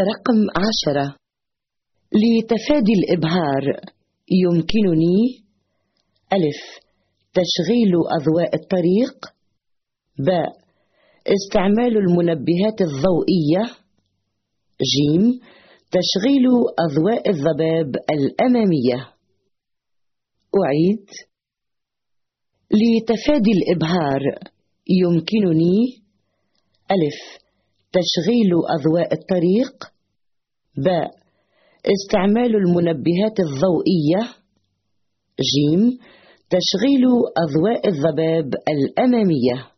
رقم عشرة. لتفادي الإبهار يمكنني ألف تشغيل أضواء الطريق. ب استعمال المنبهات الضوئية. ج تشغيل أضواء الضباب الأمامية. أعيد. لتفادي الإبهار يمكنني ألف تشغيل أضواء الطريق. ب. استعمال المنبهات الضوئية. ج. تشغيل أضواء الضباب الأمامية.